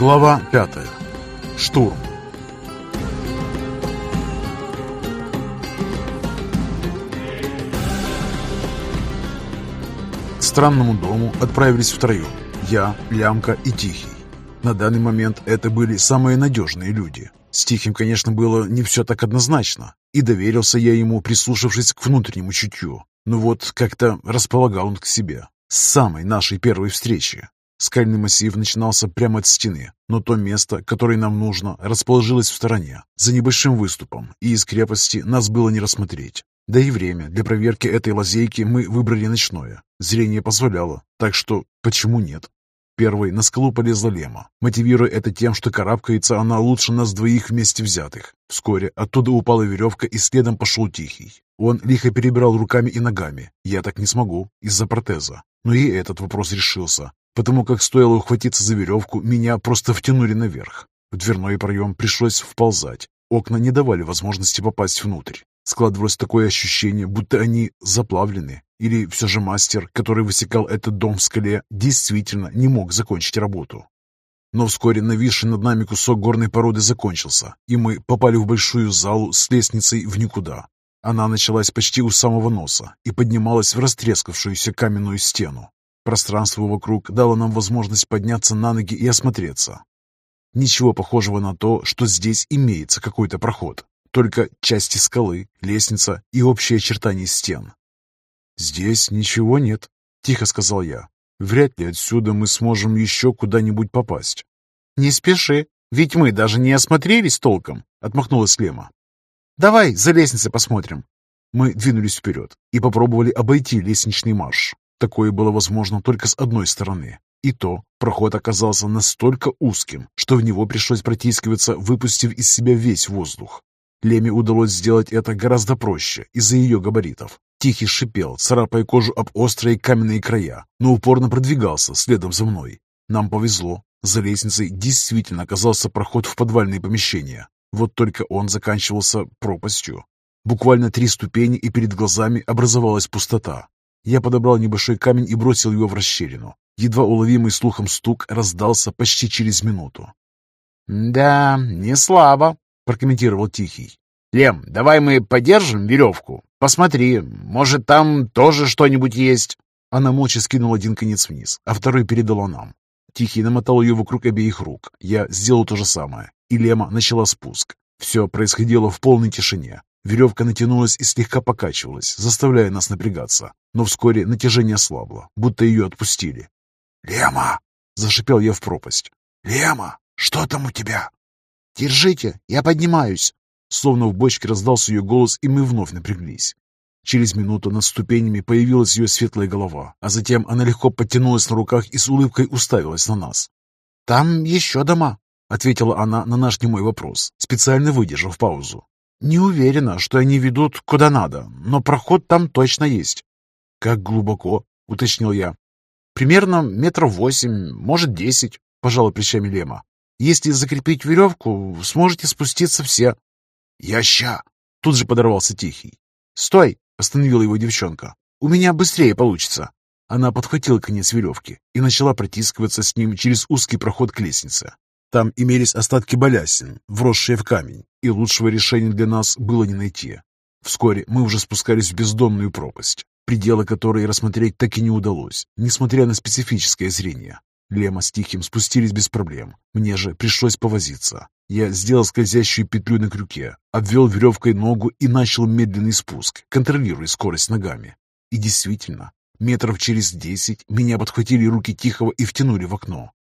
Глава пятая. Штурм. К странному дому отправились втроем. Я, Лямка и Тихий. На данный момент это были самые надежные люди. С Тихим, конечно, было не все так однозначно, и доверился я ему, прислушавшись к внутреннему чутью. Но вот как-то располагал он к себе. С самой нашей первой встречи. Скальный массив начинался прямо от стены, но то место, которое нам нужно, расположилось в стороне, за небольшим выступом, и из крепости нас было не рассмотреть. Да и время для проверки этой лазейки мы выбрали ночное. Зрение позволяло, так что почему нет? Первой на скалу полезла Лема, мотивируя это тем, что карабкается она лучше нас двоих вместе взятых. Вскоре оттуда упала веревка и следом пошел Тихий. Он лихо перебирал руками и ногами. Я так не смогу, из-за протеза. Но и этот вопрос решился потому как стоило ухватиться за веревку, меня просто втянули наверх. В дверной проем пришлось вползать. Окна не давали возможности попасть внутрь. Складывалось такое ощущение, будто они заплавлены. Или все же мастер, который высекал этот дом в скале, действительно не мог закончить работу. Но вскоре нависший над нами кусок горной породы закончился, и мы попали в большую залу с лестницей в никуда. Она началась почти у самого носа и поднималась в растрескавшуюся каменную стену. Пространство вокруг дало нам возможность подняться на ноги и осмотреться. Ничего похожего на то, что здесь имеется какой-то проход, только части скалы, лестница и общие очертания стен. «Здесь ничего нет», — тихо сказал я. «Вряд ли отсюда мы сможем еще куда-нибудь попасть». «Не спеши, ведь мы даже не осмотрелись толком», — отмахнулась Лема. «Давай за лестницей посмотрим». Мы двинулись вперед и попробовали обойти лестничный марш. Такое было возможно только с одной стороны. И то проход оказался настолько узким, что в него пришлось протискиваться, выпустив из себя весь воздух. Леме удалось сделать это гораздо проще из-за ее габаритов. Тихий шипел, царапая кожу об острые каменные края, но упорно продвигался следом за мной. Нам повезло. За лестницей действительно оказался проход в подвальные помещения. Вот только он заканчивался пропастью. Буквально три ступени, и перед глазами образовалась пустота. Я подобрал небольшой камень и бросил его в расщелину. Едва уловимый слухом стук раздался почти через минуту. «Да, не слабо», — прокомментировал Тихий. «Лем, давай мы подержим веревку. Посмотри, может, там тоже что-нибудь есть». Она молча скинула один конец вниз, а второй передала нам. Тихий намотал ее вокруг обеих рук. Я сделал то же самое, и Лема начала спуск. Все происходило в полной тишине. Веревка натянулась и слегка покачивалась, заставляя нас напрягаться. Но вскоре натяжение слабло, будто ее отпустили. «Лема!» — зашипел я в пропасть. «Лема, что там у тебя?» «Держите, я поднимаюсь!» Словно в бочке раздался ее голос, и мы вновь напряглись. Через минуту над ступенями появилась ее светлая голова, а затем она легко подтянулась на руках и с улыбкой уставилась на нас. «Там еще дома», — ответила она на наш немой вопрос, специально выдержав паузу. Не уверена, что они ведут куда надо, но проход там точно есть. Как глубоко, уточнил я. Примерно метров восемь, может десять, пожала плечами Лема. Если закрепить веревку, сможете спуститься все. Я ща! Тут же подорвался Тихий. Стой! Остановила его девчонка. У меня быстрее получится. Она подхватила конец веревки и начала протискиваться с ним через узкий проход к лестнице. Там имелись остатки балясин, вросшие в камень, и лучшего решения для нас было не найти. Вскоре мы уже спускались в бездонную пропасть, пределы которой рассмотреть так и не удалось, несмотря на специфическое зрение. Лема с Тихим спустились без проблем. Мне же пришлось повозиться. Я сделал скользящую петлю на крюке, обвел веревкой ногу и начал медленный спуск, контролируя скорость ногами. И действительно, метров через десять меня подхватили руки Тихого и втянули в окно.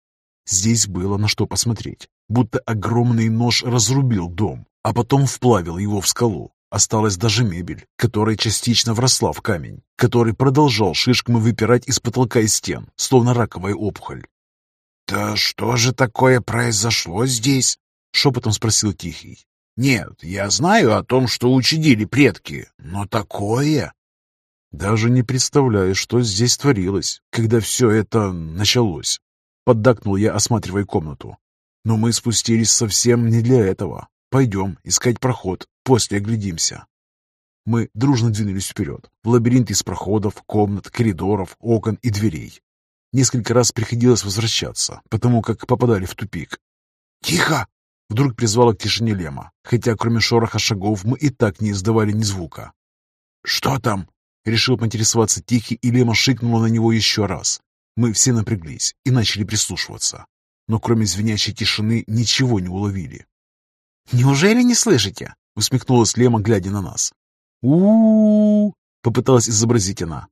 Здесь было на что посмотреть, будто огромный нож разрубил дом, а потом вплавил его в скалу. Осталась даже мебель, которая частично вросла в камень, который продолжал шишками выпирать из потолка и стен, словно раковая опухоль. «Да что же такое произошло здесь?» — шепотом спросил Тихий. «Нет, я знаю о том, что учудили предки, но такое...» Даже не представляю, что здесь творилось, когда все это началось. Поддакнул я, осматривая комнату. Но мы спустились совсем не для этого. Пойдем искать проход, после оглядимся. Мы дружно двинулись вперед, в лабиринт из проходов, комнат, коридоров, окон и дверей. Несколько раз приходилось возвращаться, потому как попадали в тупик. Тихо!» Вдруг призвала к тишине Лема, хотя кроме шороха шагов мы и так не издавали ни звука. «Что там?» Решил поинтересоваться Тихий, и Лема шикнула на него еще раз. Мы все напряглись и начали прислушиваться, но кроме звенящей тишины ничего не уловили. «Неужели не слышите?» — усмехнулась Лема, глядя на нас. у, попыталась изобразить она.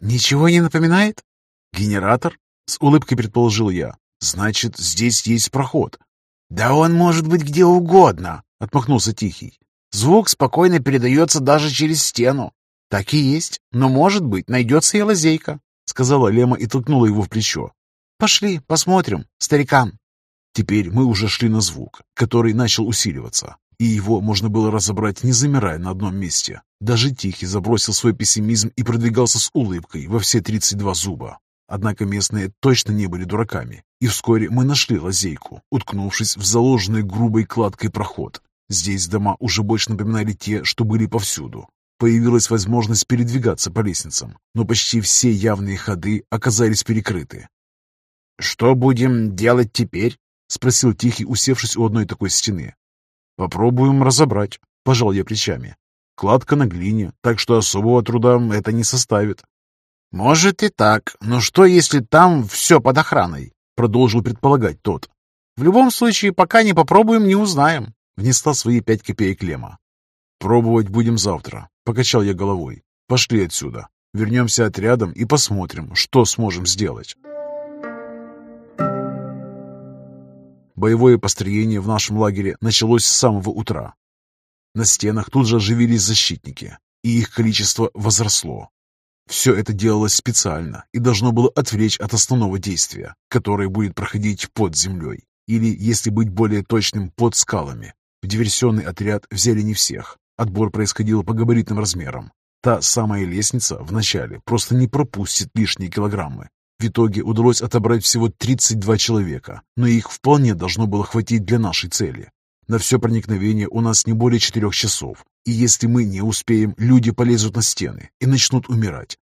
«Ничего не напоминает?» «Генератор?» — с улыбкой предположил я. «Значит, здесь есть проход». «Да он может быть где угодно», — отмахнулся Тихий. «Звук спокойно передается даже через стену». «Так и есть, но, может быть, найдется и лазейка», — сказала Лема и толкнула его в плечо. «Пошли, посмотрим, старикан». Теперь мы уже шли на звук, который начал усиливаться, и его можно было разобрать, не замирая на одном месте. Даже Тихий забросил свой пессимизм и продвигался с улыбкой во все 32 зуба. Однако местные точно не были дураками, и вскоре мы нашли лазейку, уткнувшись в заложенный грубой кладкой проход. Здесь дома уже больше напоминали те, что были повсюду. Появилась возможность передвигаться по лестницам, но почти все явные ходы оказались перекрыты. «Что будем делать теперь?» — спросил Тихий, усевшись у одной такой стены. «Попробуем разобрать», — пожал я плечами. «Кладка на глине, так что особого труда это не составит». «Может и так, но что, если там все под охраной?» — продолжил предполагать тот. «В любом случае, пока не попробуем, не узнаем», — внесла свои пять копеек Лема. «Пробовать будем завтра», — покачал я головой. «Пошли отсюда. Вернемся отрядом и посмотрим, что сможем сделать». Боевое построение в нашем лагере началось с самого утра. На стенах тут же оживились защитники, и их количество возросло. Все это делалось специально и должно было отвлечь от основного действия, которое будет проходить под землей, или, если быть более точным, под скалами. В диверсионный отряд взяли не всех. Отбор происходил по габаритным размерам. Та самая лестница в начале просто не пропустит лишние килограммы, в итоге удалось отобрать всего 32 человека, но их вполне должно было хватить для нашей цели. На все проникновение у нас не более четырех часов, и если мы не успеем, люди полезут на стены и начнут умирать.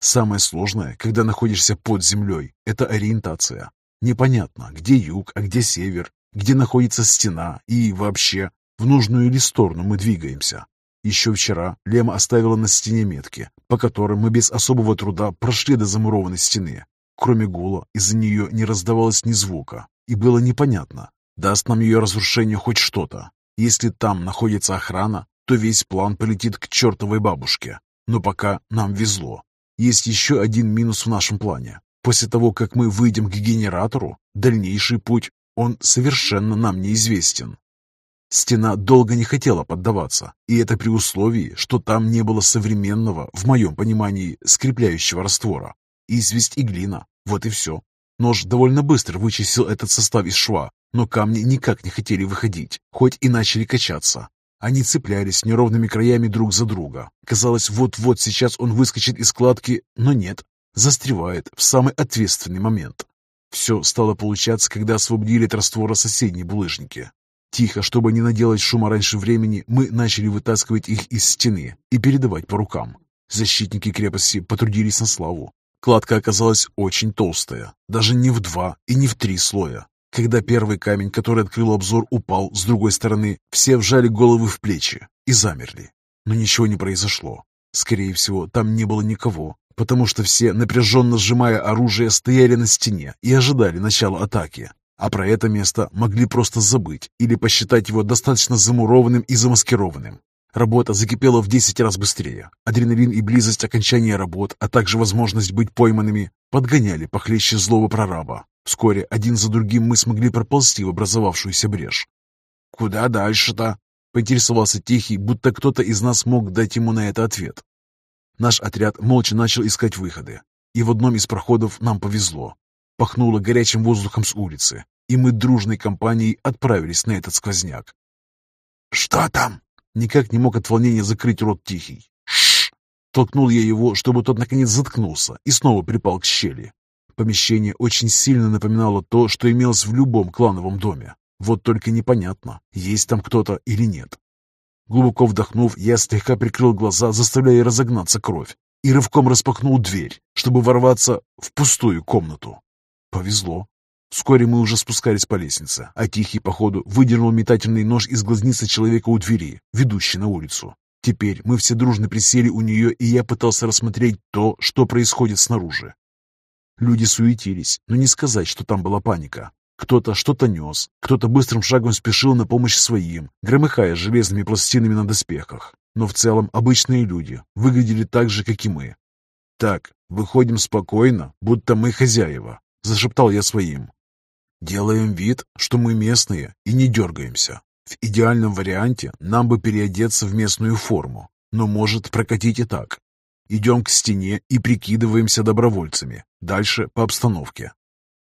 Самое сложное, когда находишься под землей, это ориентация. Непонятно, где юг, а где север, где находится стена и вообще, в нужную ли сторону мы двигаемся. Еще вчера Лема оставила на стене метки, по которым мы без особого труда прошли до замурованной стены. Кроме гула, из-за нее не раздавалось ни звука, и было непонятно, даст нам ее разрушение хоть что-то. Если там находится охрана, то весь план полетит к чертовой бабушке. Но пока нам везло. Есть еще один минус в нашем плане. После того, как мы выйдем к генератору, дальнейший путь, он совершенно нам неизвестен. Стена долго не хотела поддаваться, и это при условии, что там не было современного, в моем понимании, скрепляющего раствора. Известь и глина, вот и все. Нож довольно быстро вычистил этот состав из шва, но камни никак не хотели выходить, хоть и начали качаться. Они цеплялись неровными краями друг за друга. Казалось, вот-вот сейчас он выскочит из складки, но нет, застревает в самый ответственный момент. Все стало получаться, когда освободили от раствора соседние булыжники. Тихо, чтобы не наделать шума раньше времени, мы начали вытаскивать их из стены и передавать по рукам. Защитники крепости потрудились на славу. Кладка оказалась очень толстая, даже не в два и не в три слоя. Когда первый камень, который открыл обзор, упал с другой стороны, все вжали головы в плечи и замерли. Но ничего не произошло. Скорее всего, там не было никого, потому что все, напряженно сжимая оружие, стояли на стене и ожидали начала атаки. А про это место могли просто забыть или посчитать его достаточно замурованным и замаскированным. Работа закипела в 10 раз быстрее. Адреналин и близость окончания работ, а также возможность быть пойманными, подгоняли похлеще злого прораба. Вскоре один за другим мы смогли проползти в образовавшуюся брешь. «Куда дальше-то?» — поинтересовался Тихий, будто кто-то из нас мог дать ему на это ответ. Наш отряд молча начал искать выходы, и в одном из проходов нам повезло. Пахнуло горячим воздухом с улицы, и мы дружной компанией отправились на этот сквозняк. «Что там?» Никак не мог от волнения закрыть рот Тихий. «Шш!» Толкнул я его, чтобы тот наконец заткнулся и снова припал к щели. Помещение очень сильно напоминало то, что имелось в любом клановом доме. Вот только непонятно, есть там кто-то или нет. Глубоко вдохнув, я слегка прикрыл глаза, заставляя разогнаться кровь, и рывком распахнул дверь, чтобы ворваться в пустую комнату. Повезло. Вскоре мы уже спускались по лестнице, а Тихий, походу, выдернул метательный нож из глазницы человека у двери, ведущей на улицу. Теперь мы все дружно присели у нее, и я пытался рассмотреть то, что происходит снаружи. Люди суетились, но не сказать, что там была паника. Кто-то что-то нес, кто-то быстрым шагом спешил на помощь своим, громыхая железными пластинами на доспехах. Но в целом обычные люди выглядели так же, как и мы. «Так, выходим спокойно, будто мы хозяева», — зашептал я своим. «Делаем вид, что мы местные и не дергаемся. В идеальном варианте нам бы переодеться в местную форму, но может прокатить и так. Идем к стене и прикидываемся добровольцами. Дальше по обстановке.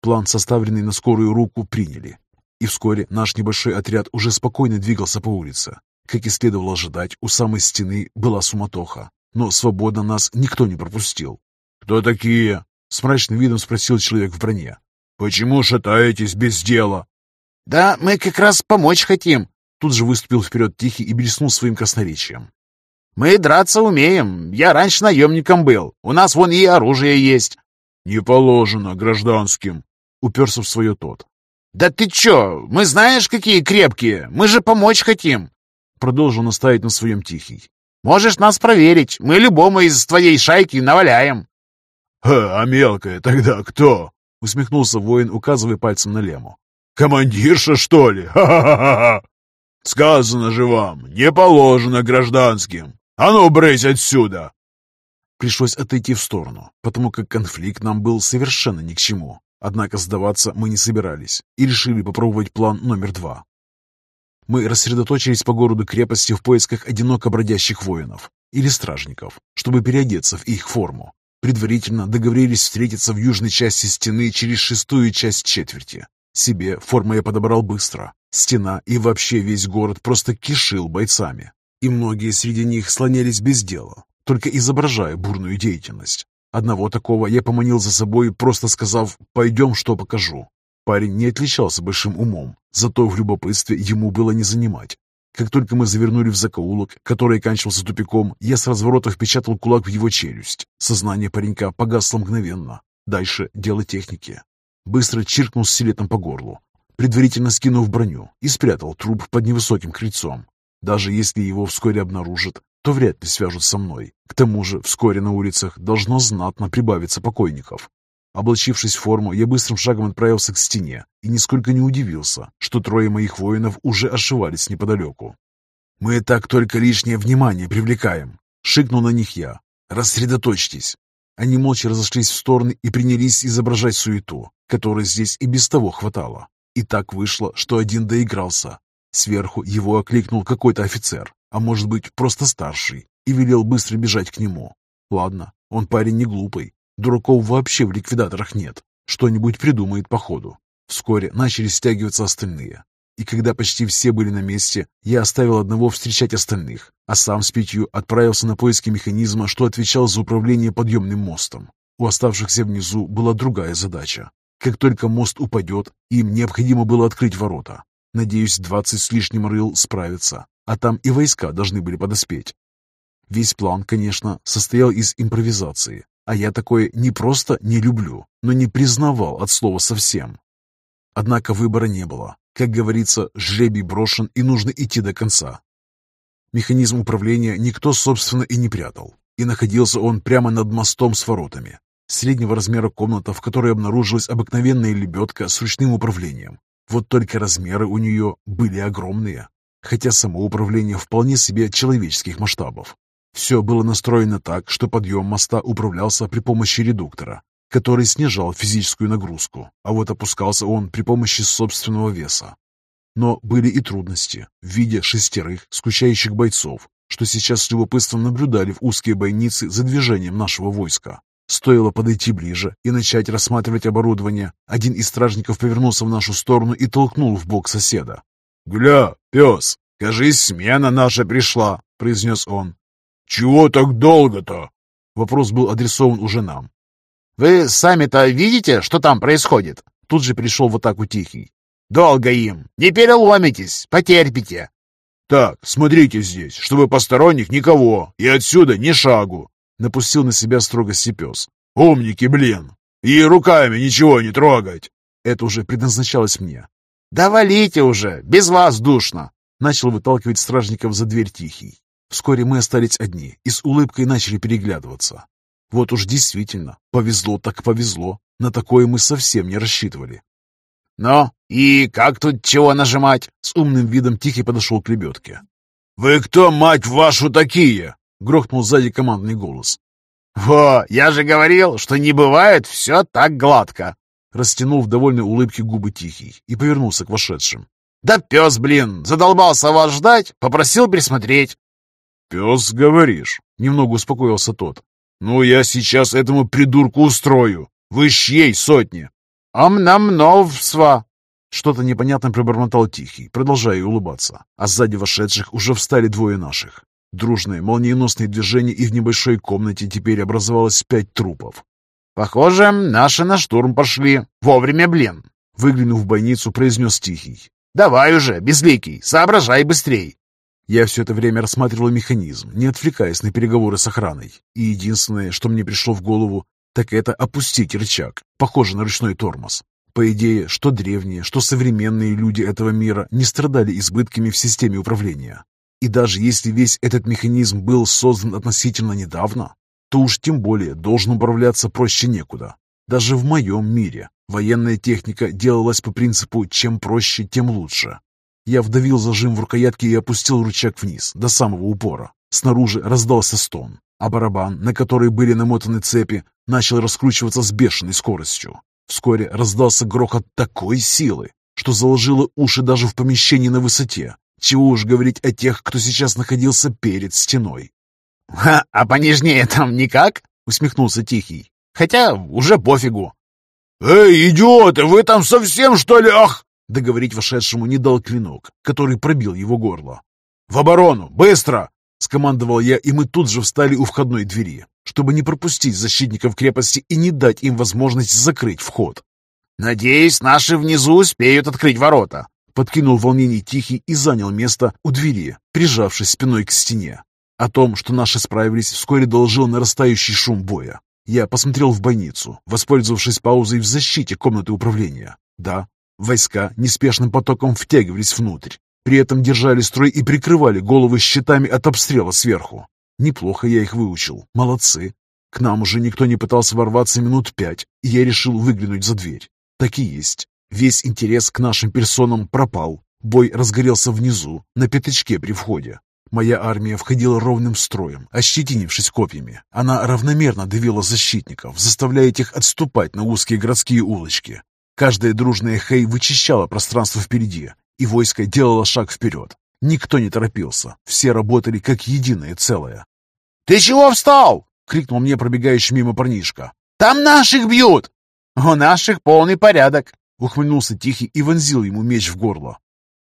План, составленный на скорую руку, приняли. И вскоре наш небольшой отряд уже спокойно двигался по улице. Как и следовало ожидать, у самой стены была суматоха, но свободно нас никто не пропустил. «Кто такие?» — с мрачным видом спросил человек в броне. «Почему шатаетесь без дела?» «Да мы как раз помочь хотим», — тут же выступил вперед Тихий и блеснул своим красноречием. «Мы драться умеем. Я раньше наемником был. У нас вон и оружие есть». «Не положено гражданским», Уперся в свое тот. «Да ты чё? Мы знаешь, какие крепкие? Мы же помочь хотим!» Продолжил наставить на своем Тихий. «Можешь нас проверить. Мы любому из твоей шайки наваляем». «А мелкая тогда кто?» Усмехнулся воин, указывая пальцем на Лему. «Командирша, что ли? Ха-ха-ха! Сказано же вам, не положено гражданским! А ну, брысь отсюда!» Пришлось отойти в сторону, потому как конфликт нам был совершенно ни к чему. Однако сдаваться мы не собирались и решили попробовать план номер два. Мы рассредоточились по городу крепости в поисках одиноко бродящих воинов или стражников, чтобы переодеться в их форму. Предварительно договорились встретиться в южной части стены через шестую часть четверти. Себе форму я подобрал быстро. Стена и вообще весь город просто кишил бойцами. И многие среди них слонялись без дела, только изображая бурную деятельность. Одного такого я поманил за собой, просто сказав «пойдем, что покажу». Парень не отличался большим умом, зато в любопытстве ему было не занимать. Как только мы завернули в закоулок, который оканчивался тупиком, я с разворота впечатал кулак в его челюсть. Сознание паренька погасло мгновенно. Дальше дело техники. Быстро чиркнул силетом по горлу, предварительно скинув броню и спрятал труп под невысоким крыльцом. Даже если его вскоре обнаружат, то вряд ли свяжут со мной. К тому же вскоре на улицах должно знатно прибавиться покойников. Облачившись в форму, я быстрым шагом отправился к стене и нисколько не удивился, что трое моих воинов уже ошивались неподалеку. «Мы так только лишнее внимание привлекаем», — шикнул на них я. «Рассредоточьтесь». Они молча разошлись в стороны и принялись изображать суету, которой здесь и без того хватало. И так вышло, что один доигрался. Сверху его окликнул какой-то офицер а может быть, просто старший, и велел быстро бежать к нему. Ладно, он парень не глупый, дураков вообще в ликвидаторах нет, что-нибудь придумает по ходу. Вскоре начали стягиваться остальные, и когда почти все были на месте, я оставил одного встречать остальных, а сам с пятью отправился на поиски механизма, что отвечал за управление подъемным мостом. У оставшихся внизу была другая задача. Как только мост упадет, им необходимо было открыть ворота. Надеюсь, двадцать с лишним рыл справятся, а там и войска должны были подоспеть. Весь план, конечно, состоял из импровизации, а я такое не просто не люблю, но не признавал от слова совсем. Однако выбора не было. Как говорится, жребий брошен и нужно идти до конца. Механизм управления никто, собственно, и не прятал, и находился он прямо над мостом с воротами. Среднего размера комната, в которой обнаружилась обыкновенная лебедка с ручным управлением. Вот только размеры у нее были огромные хотя само управление вполне себе человеческих масштабов. Все было настроено так, что подъем моста управлялся при помощи редуктора, который снижал физическую нагрузку, а вот опускался он при помощи собственного веса. Но были и трудности в виде шестерых скучающих бойцов, что сейчас с любопытством наблюдали в узкие бойницы за движением нашего войска. Стоило подойти ближе и начать рассматривать оборудование, один из стражников повернулся в нашу сторону и толкнул в бок соседа. «Гля, пес, кажись, смена наша пришла», — произнес он. «Чего так долго-то?» Вопрос был адресован уже нам. «Вы сами-то видите, что там происходит?» Тут же пришел в атаку Тихий. «Долго им. Не переломитесь, потерпите». «Так, смотрите здесь, чтобы посторонних никого, и отсюда ни шагу!» Напустил на себя строгости пес. «Умники, блин! И руками ничего не трогать!» Это уже предназначалось мне. «Да валите уже! Без вас душно!» Начал выталкивать стражников за дверь Тихий. Вскоре мы остались одни и с улыбкой начали переглядываться. Вот уж действительно, повезло так повезло. На такое мы совсем не рассчитывали. «Ну, и как тут чего нажимать?» С умным видом Тихий подошел к лебедке. «Вы кто, мать вашу, такие?» Грохнул сзади командный голос. «Во, я же говорил, что не бывает все так гладко!» Растянул в довольной улыбке губы Тихий и повернулся к вошедшим. «Да пес, блин, задолбался вас ждать, попросил присмотреть». «Пес, говоришь?» — немного успокоился тот. «Ну, я сейчас этому придурку устрою. Вы чьей сотни?» «Омнамновсва!» Что-то непонятно пробормотал Тихий, продолжая улыбаться, а сзади вошедших уже встали двое наших. Дружные, молниеносные движения, и в небольшой комнате теперь образовалось пять трупов. «Похоже, наши на штурм пошли. Вовремя, блин!» Выглянув в бойницу, произнес Тихий. «Давай уже, безликий, соображай быстрей!» Я все это время рассматривал механизм, не отвлекаясь на переговоры с охраной. И единственное, что мне пришло в голову, так это опустить рычаг, похоже на ручной тормоз. По идее, что древние, что современные люди этого мира не страдали избытками в системе управления. И даже если весь этот механизм был создан относительно недавно, то уж тем более должен управляться проще некуда. Даже в моем мире военная техника делалась по принципу «чем проще, тем лучше». Я вдавил зажим в рукоятке и опустил рычаг вниз, до самого упора. Снаружи раздался стон, а барабан, на который были намотаны цепи, начал раскручиваться с бешеной скоростью. Вскоре раздался грохот такой силы, что заложило уши даже в помещении на высоте. Чего уж говорить о тех, кто сейчас находился перед стеной. «Ха, а понежнее там никак?» — усмехнулся Тихий. «Хотя уже пофигу». «Эй, идиоты, вы там совсем, что ли, ах?» Договорить вошедшему не дал клинок, который пробил его горло. «В оборону! Быстро!» — скомандовал я, и мы тут же встали у входной двери, чтобы не пропустить защитников крепости и не дать им возможность закрыть вход. «Надеюсь, наши внизу успеют открыть ворота», подкинул волнение Тихий и занял место у двери, прижавшись спиной к стене. О том, что наши справились, вскоре доложил нарастающий шум боя. Я посмотрел в больницу, воспользовавшись паузой в защите комнаты управления. Да, войска неспешным потоком втягивались внутрь, при этом держали строй и прикрывали головы щитами от обстрела сверху. Неплохо я их выучил, молодцы. К нам уже никто не пытался ворваться минут пять, и я решил выглянуть за дверь. Так и есть. Весь интерес к нашим персонам пропал. Бой разгорелся внизу, на пятачке при входе. Моя армия входила ровным строем, ощетинившись копьями. Она равномерно давила защитников, заставляя их отступать на узкие городские улочки. Каждая дружная хей вычищала пространство впереди, и войско делало шаг вперед. Никто не торопился, все работали как единое целое. «Ты чего встал?» — крикнул мне пробегающий мимо парнишка. «Там наших бьют!» «У наших полный порядок!» — ухмыльнулся Тихий и вонзил ему меч в горло.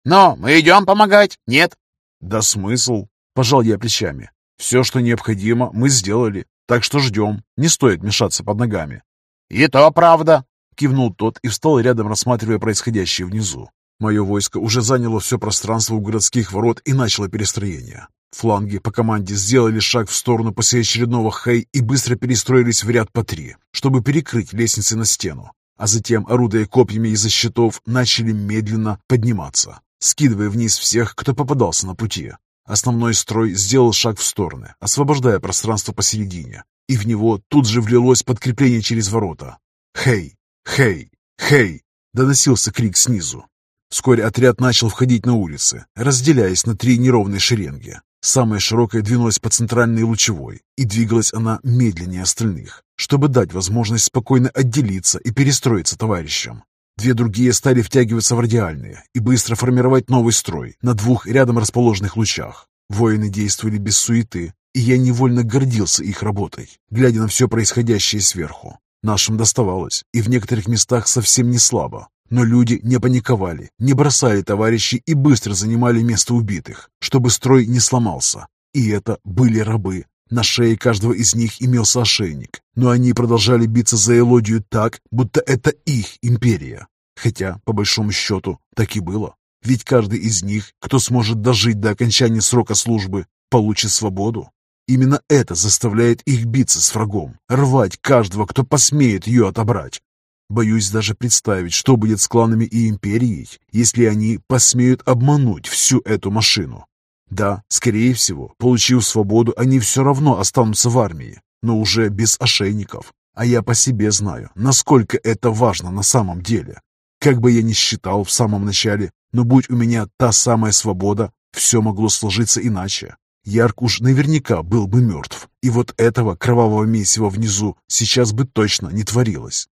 «Но мы идем помогать, нет?» «Да смысл?» — пожал я плечами. «Все, что необходимо, мы сделали, так что ждем, не стоит мешаться под ногами». «И то правда!» — кивнул тот и встал рядом, рассматривая происходящее внизу. Мое войско уже заняло все пространство у городских ворот и начало перестроение. Фланги по команде сделали шаг в сторону после очередного хей и быстро перестроились в ряд по три, чтобы перекрыть лестницы на стену. А затем, орудуя копьями из-за щитов, начали медленно подниматься скидывая вниз всех, кто попадался на пути. Основной строй сделал шаг в стороны, освобождая пространство посередине, и в него тут же влилось подкрепление через ворота. «Хей! Хей! Хей!» — доносился крик снизу. Вскоре отряд начал входить на улицы, разделяясь на три неровные шеренги. Самая широкая двинулась по центральной лучевой, и двигалась она медленнее остальных, чтобы дать возможность спокойно отделиться и перестроиться товарищам. Две другие стали втягиваться в радиальные и быстро формировать новый строй на двух рядом расположенных лучах. Воины действовали без суеты, и я невольно гордился их работой, глядя на все происходящее сверху. Нашим доставалось, и в некоторых местах совсем не слабо. Но люди не паниковали, не бросали товарищей и быстро занимали место убитых, чтобы строй не сломался. И это были рабы, на шее каждого из них имелся ошейник, но они продолжали биться за Элодию так, будто это их империя. Хотя, по большому счету, так и было. Ведь каждый из них, кто сможет дожить до окончания срока службы, получит свободу. Именно это заставляет их биться с врагом, рвать каждого, кто посмеет ее отобрать. Боюсь даже представить, что будет с кланами и империей, если они посмеют обмануть всю эту машину. Да, скорее всего, получив свободу, они все равно останутся в армии, но уже без ошейников. А я по себе знаю, насколько это важно на самом деле. Как бы я ни считал в самом начале, но будь у меня та самая свобода, все могло сложиться иначе. Ярк уж наверняка был бы мертв, и вот этого кровавого месива внизу сейчас бы точно не творилось.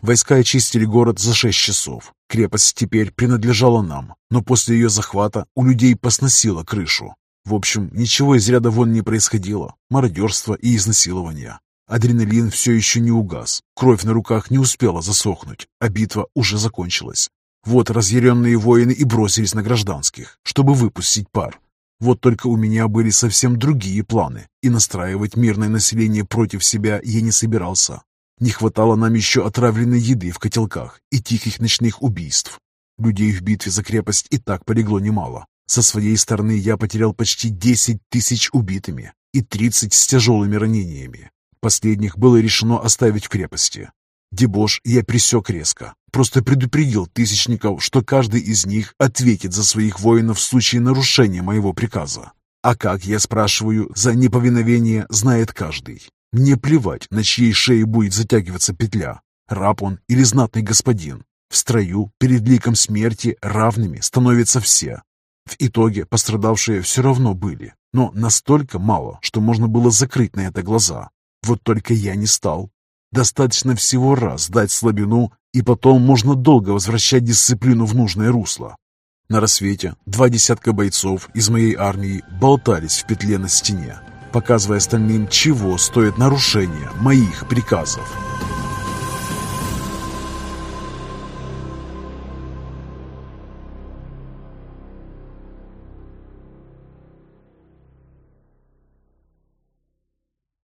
Войска очистили город за шесть часов. Крепость теперь принадлежала нам, но после ее захвата у людей посносило крышу. В общем, ничего из ряда вон не происходило. Мародерство и изнасилование. Адреналин все еще не угас, кровь на руках не успела засохнуть, а битва уже закончилась. Вот разъяренные воины и бросились на гражданских, чтобы выпустить пар. Вот только у меня были совсем другие планы, и настраивать мирное население против себя я не собирался. Не хватало нам еще отравленной еды в котелках и тихих ночных убийств. Людей в битве за крепость и так полегло немало. Со своей стороны я потерял почти 10 тысяч убитыми и 30 с тяжелыми ранениями. Последних было решено оставить в крепости. Дебош я пресек резко, просто предупредил тысячников, что каждый из них ответит за своих воинов в случае нарушения моего приказа. А как, я спрашиваю, за неповиновение знает каждый. Мне плевать, на чьей шее будет затягиваться петля, раб он или знатный господин. В строю перед ликом смерти равными становятся все. В итоге пострадавшие все равно были, но настолько мало, что можно было закрыть на это глаза. Вот только я не стал. Достаточно всего раз дать слабину, и потом можно долго возвращать дисциплину в нужное русло. На рассвете два десятка бойцов из моей армии болтались в петле на стене показывая остальным, чего стоит нарушение моих приказов.